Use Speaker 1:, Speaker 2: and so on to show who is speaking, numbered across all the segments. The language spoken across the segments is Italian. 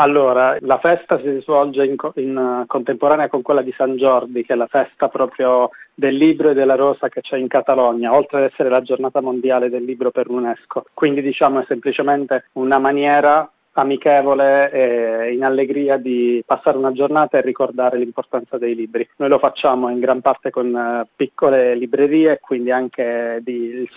Speaker 1: Allora, la festa si svolge in, in, contemporanea con quella di San Giordi, che è la festa proprio del libro e della rosa che c'è in Catalogna, oltre ad essere la giornata mondiale del libro per l'UNESCO. Quindi diciamo è semplicemente una maniera amichevole e in allegria di passare una giornata e ricordare l'importanza dei libri. Noi lo facciamo in gran parte con eh, piccole librerie quindi anche di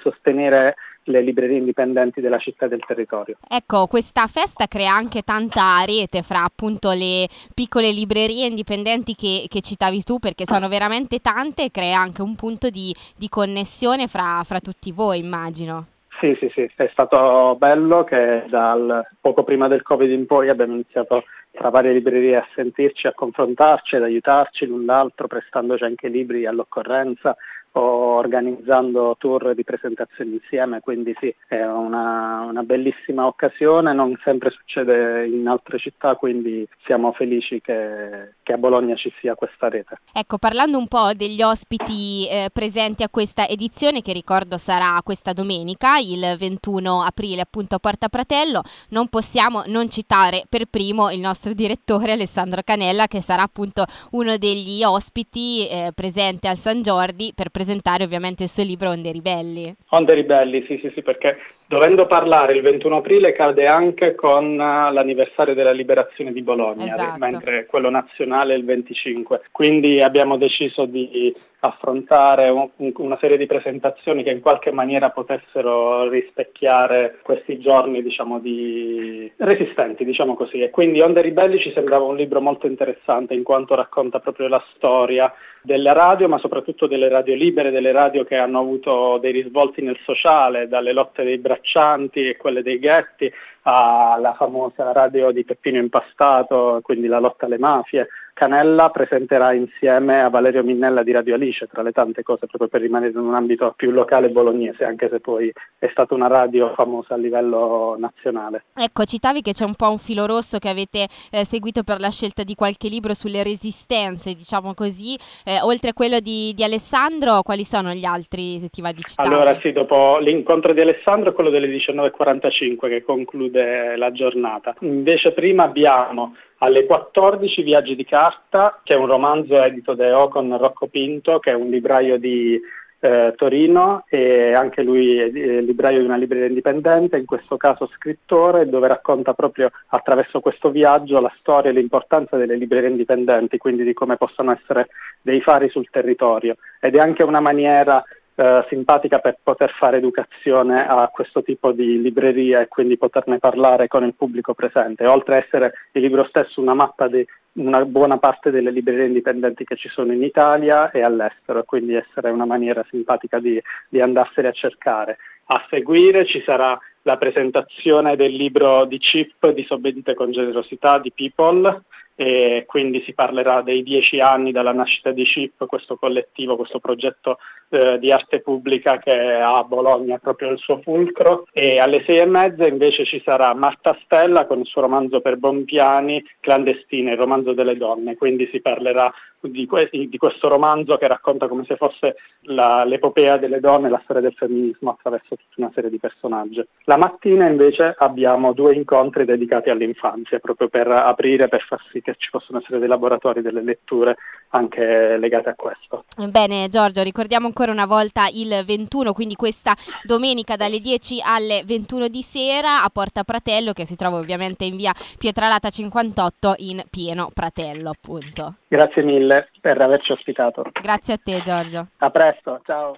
Speaker 1: sostenere le librerie indipendenti della città e del territorio.
Speaker 2: Ecco, questa festa crea anche tanta rete fra appunto le piccole librerie indipendenti che, che citavi tu, perché sono veramente tante e crea anche un punto di, di connessione fra, fra tutti voi, immagino.
Speaker 1: Sì, sì, sì, è stato bello che dal poco prima del Covid in poi abbiamo iniziato tra varie librerie a sentirci, a confrontarci, ad aiutarci l'un l'altro, prestandoci anche libri all'occorrenza organizzando tour di presentazioni insieme, quindi sì, è una, una, bellissima occasione, non sempre succede in altre città, quindi siamo felici che, che a Bologna ci sia questa rete.
Speaker 2: Ecco, parlando un po' degli ospiti eh, presenti a questa edizione, che ricordo sarà questa domenica, il 21 aprile appunto a Porta Pratello, non possiamo non citare per primo il nostro direttore Alessandro Canella, che sarà appunto uno degli ospiti eh, presente al San Giordi per presentare presentare ovviamente il suo libro Onde Ribelli.
Speaker 1: Onde Ribelli, sì, sì, sì, perché dovendo parlare il 21 aprile cade anche con uh, l'anniversario della liberazione di Bologna, esatto. mentre quello nazionale è il 25. Quindi abbiamo deciso di affrontare un, una serie di presentazioni che in qualche maniera potessero rispecchiare questi giorni diciamo, di... resistenti, diciamo così. E quindi Onde Ribelli ci sembrava un libro molto interessante in quanto racconta proprio la storia delle radio, ma soprattutto delle radio libere, delle radio che hanno avuto dei risvolti nel sociale, dalle lotte dei braccianti e quelle dei ghetti alla famosa radio di Peppino Impastato, quindi la lotta alle mafie. Canella presenterà insieme a Valerio Minnella di Radio Alice, tra le tante cose, proprio per rimanere in un ambito più locale bolognese, anche se poi è stata una radio famosa a livello nazionale.
Speaker 2: Ecco, citavi che c'è un po' un filo rosso che avete eh, seguito per la scelta di qualche libro sulle resistenze, diciamo così. Eh, oltre a quello di, di, Alessandro, quali sono gli altri, se ti va di citare?
Speaker 1: Allora sì, dopo l'incontro di Alessandro, quello delle 19.45 che conclude chiude la giornata. Invece prima abbiamo alle 14 Viaggi di carta, che è un romanzo edito da Ocon Rocco Pinto, che è un libraio di eh, Torino e anche lui è libraio di una libreria indipendente, in questo caso scrittore, dove racconta proprio attraverso questo viaggio la storia e l'importanza delle librerie indipendenti, quindi di come possono essere dei fari sul territorio. Ed è anche una maniera eh, simpatica per poter fare educazione a questo tipo di libreria e quindi poterne parlare con il pubblico presente, oltre a essere il libro stesso una mappa di una buona parte delle librerie indipendenti che ci sono in Italia e all'estero, quindi essere una maniera simpatica di, di andarsene a cercare. A seguire ci sarà la presentazione del libro di Chip Disobbedite con generosità di People, e quindi si parlerà dei dieci anni dalla nascita di CIP, questo collettivo, questo progetto eh, di arte pubblica che ha a Bologna proprio il suo fulcro e alle sei e mezza invece ci sarà Marta Stella con il suo romanzo per Bompiani, Clandestine, il romanzo delle donne, quindi si parlerà di, que- di questo romanzo che racconta come se fosse la, l'epopea delle donne, la storia del femminismo attraverso tutta una serie di personaggi. La mattina invece abbiamo due incontri dedicati all'infanzia, proprio per aprire, per far sì che ci possano essere dei laboratori, delle letture anche legate a questo.
Speaker 2: Bene Giorgio, ricordiamo ancora una volta il 21, quindi questa domenica dalle 10 alle 21 di sera a Porta Pratello che si trova ovviamente in via Pietralata 58 in pieno Pratello appunto.
Speaker 1: Grazie mille per averci ospitato.
Speaker 2: Grazie a te Giorgio.
Speaker 1: A presto, ciao.